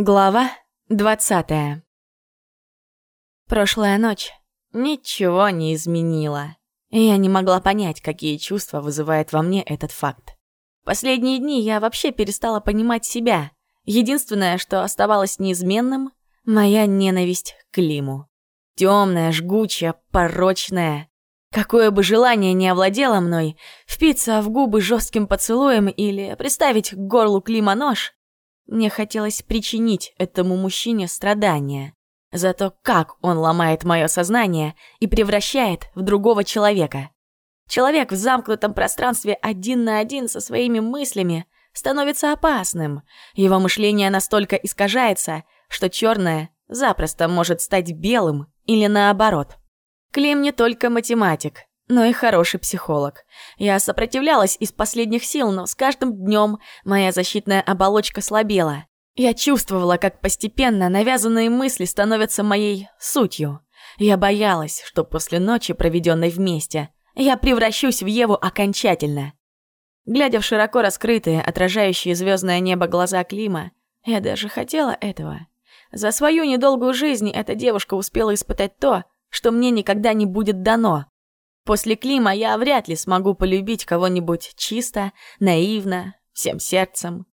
Глава двадцатая. Прошлая ночь ничего не изменила. Я не могла понять, какие чувства вызывает во мне этот факт. Последние дни я вообще перестала понимать себя. Единственное, что оставалось неизменным — моя ненависть к Климу. Темная, жгучая, порочная. Какое бы желание ни овладело мной, впиться в губы жестким поцелуем или приставить к горлу Клима нож, мне хотелось причинить этому мужчине страдания за то, как он ломает мое сознание и превращает в другого человека. Человек в замкнутом пространстве один на один со своими мыслями становится опасным. Его мышление настолько искажается, что черное запросто может стать белым или наоборот. Клим не только математик, но и хороший психолог. Я сопротивлялась из последних сил, но с каждым днем моя защитная оболочка слабела. Я чувствовала, как постепенно навязанные мысли становятся моей сутью. Я боялась, что после ночи, проведенной вместе, я превращусь в Еву окончательно. Глядя в широко раскрытые, отражающие звездное небо глаза Клима, я даже хотела этого. За свою недолгую жизнь эта девушка успела испытать то, что мне никогда не будет дано. После Клима я вряд ли смогу полюбить кого-нибудь чисто, наивно, всем сердцем.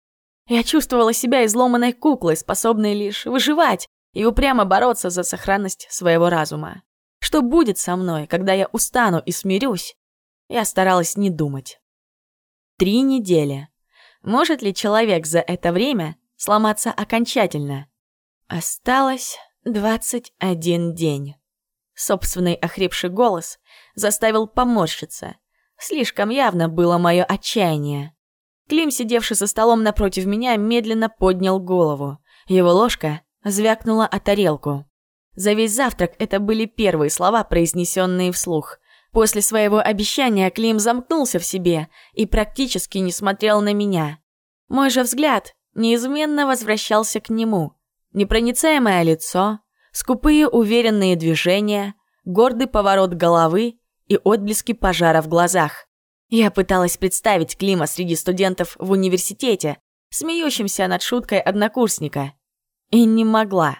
Я чувствовала себя изломанной куклой, способной лишь выживать и упрямо бороться за сохранность своего разума. Что будет со мной, когда я устану и смирюсь? Я старалась не думать. Три недели. Может ли человек за это время сломаться окончательно? Осталось двадцать один день. Собственный охрипший голос заставил поморщиться. Слишком явно было мое отчаяние. Клим, сидевший за столом напротив меня, медленно поднял голову. Его ложка звякнула о тарелку. За весь завтрак это были первые слова, произнесенные вслух. После своего обещания Клим замкнулся в себе и практически не смотрел на меня. Мой же взгляд неизменно возвращался к нему. Непроницаемое лицо, скупые уверенные движения, гордый поворот головы и отблески пожара в глазах. Я пыталась представить Клима среди студентов в университете, смеющимся над шуткой однокурсника. И не могла.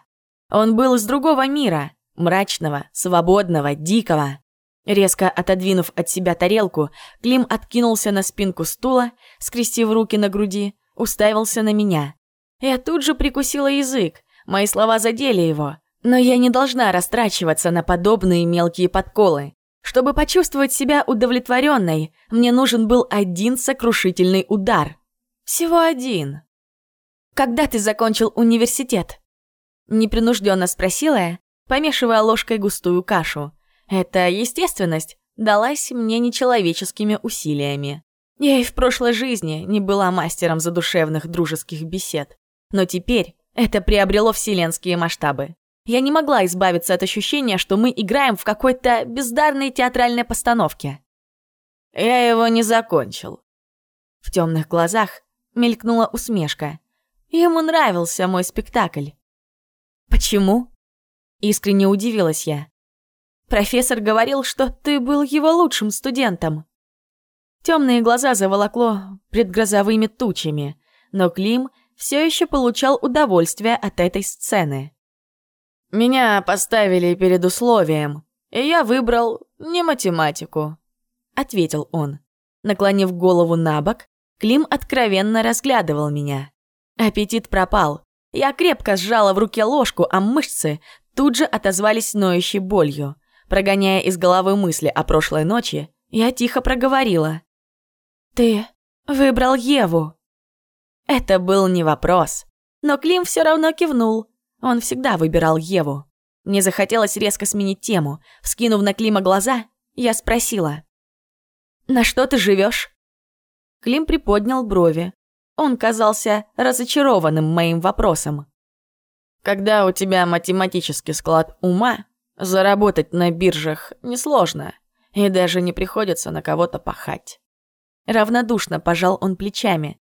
Он был из другого мира, мрачного, свободного, дикого. Резко отодвинув от себя тарелку, Клим откинулся на спинку стула, скрестив руки на груди, уставился на меня. Я тут же прикусила язык, мои слова задели его, но я не должна растрачиваться на подобные мелкие подколы. Чтобы почувствовать себя удовлетворенной, мне нужен был один сокрушительный удар. Всего один. «Когда ты закончил университет?» Непринужденно спросила я, помешивая ложкой густую кашу. Эта естественность далась мне нечеловеческими усилиями. Я и в прошлой жизни не была мастером задушевных дружеских бесед. Но теперь это приобрело вселенские масштабы. Я не могла избавиться от ощущения, что мы играем в какой-то бездарной театральной постановке. Я его не закончил. В темных глазах мелькнула усмешка. Ему нравился мой спектакль. Почему? Искренне удивилась я. Профессор говорил, что ты был его лучшим студентом. Темные глаза заволокло предгрозовыми тучами, но Клим все еще получал удовольствие от этой сцены. Меня поставили перед условием, и я выбрал не математику», — ответил он. Наклонив голову на бок, Клим откровенно разглядывал меня. Аппетит пропал. Я крепко сжала в руке ложку, а мышцы тут же отозвались ноющей болью. Прогоняя из головы мысли о прошлой ночи, я тихо проговорила. «Ты выбрал Еву». Это был не вопрос, но Клим все равно кивнул. Он всегда выбирал Еву. Мне захотелось резко сменить тему. Вскинув на Клима глаза, я спросила. «На что ты живешь? Клим приподнял брови. Он казался разочарованным моим вопросом. «Когда у тебя математический склад ума, заработать на биржах несложно, и даже не приходится на кого-то пахать». Равнодушно пожал он плечами.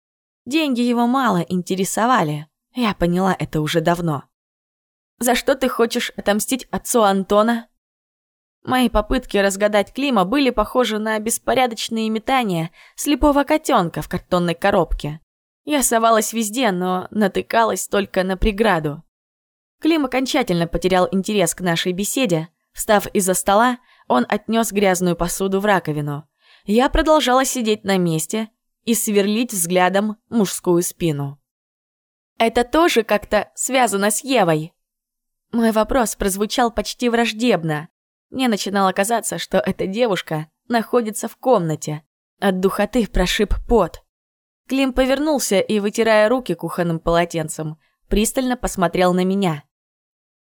Деньги его мало интересовали. Я поняла это уже давно. За что ты хочешь отомстить отцу Антона?» Мои попытки разгадать Клима были похожи на беспорядочные метания слепого котенка в картонной коробке. Я совалась везде, но натыкалась только на преграду. Клим окончательно потерял интерес к нашей беседе. Встав из-за стола, он отнес грязную посуду в раковину. Я продолжала сидеть на месте и сверлить взглядом мужскую спину. «Это тоже как-то связано с Евой?» Мой вопрос прозвучал почти враждебно. Мне начинало казаться, что эта девушка находится в комнате. От духоты прошиб пот. Клим повернулся и, вытирая руки кухонным полотенцем, пристально посмотрел на меня.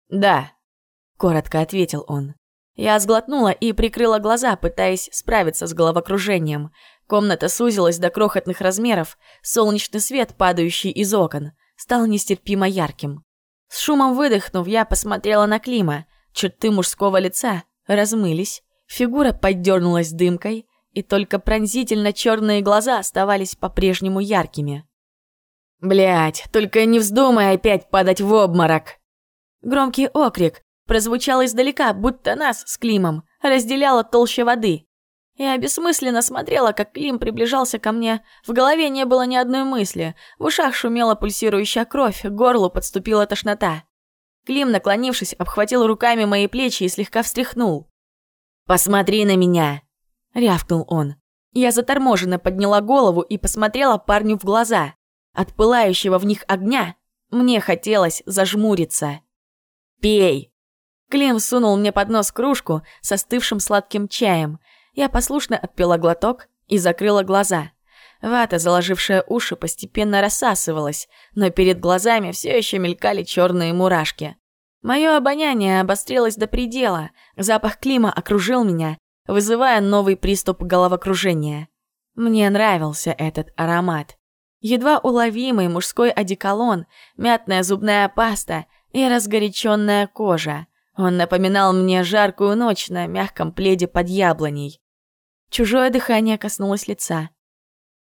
«Да», — коротко ответил он. Я сглотнула и прикрыла глаза, пытаясь справиться с головокружением. Комната сузилась до крохотных размеров, солнечный свет, падающий из окон, стал нестерпимо ярким. С шумом выдохнув, я посмотрела на Клима. Черты мужского лица размылись, фигура поддернулась дымкой, и только пронзительно черные глаза оставались по-прежнему яркими. Блять, только не вздумай опять падать в обморок!» Громкий окрик прозвучал издалека, будто нас с Климом разделяла толща воды. Я бессмысленно смотрела, как Клим приближался ко мне. В голове не было ни одной мысли. В ушах шумела пульсирующая кровь, к горлу подступила тошнота. Клим, наклонившись, обхватил руками мои плечи и слегка встряхнул. «Посмотри на меня!» — рявкнул он. Я заторможенно подняла голову и посмотрела парню в глаза. От пылающего в них огня мне хотелось зажмуриться. «Пей!» Клим сунул мне под нос кружку с остывшим сладким чаем. Я послушно отпила глоток и закрыла глаза. Вата, заложившая уши, постепенно рассасывалась, но перед глазами все еще мелькали черные мурашки. Мое обоняние обострилось до предела, запах Клима окружил меня, вызывая новый приступ головокружения. Мне нравился этот аромат. Едва уловимый мужской одеколон, мятная зубная паста и разгоряченная кожа. Он напоминал мне жаркую ночь на мягком пледе под яблоней. Чужое дыхание коснулось лица.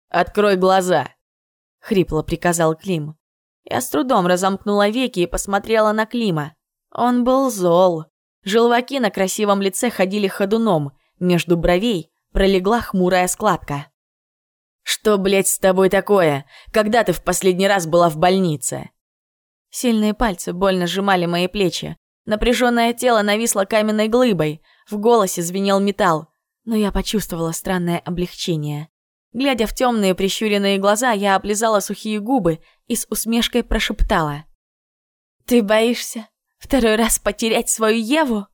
«Открой глаза!» — хрипло приказал Клим. Я с трудом разомкнула веки и посмотрела на Клима. Он был зол. Желваки на красивом лице ходили ходуном, между бровей пролегла хмурая складка. «Что, блядь, с тобой такое? Когда ты в последний раз была в больнице?» Сильные пальцы больно сжимали мои плечи. Напряженное тело нависло каменной глыбой. В голосе звенел металл но я почувствовала странное облегчение. Глядя в темные прищуренные глаза, я облизала сухие губы и с усмешкой прошептала. «Ты боишься второй раз потерять свою Еву?»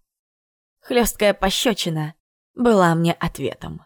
Хлесткая пощечина была мне ответом.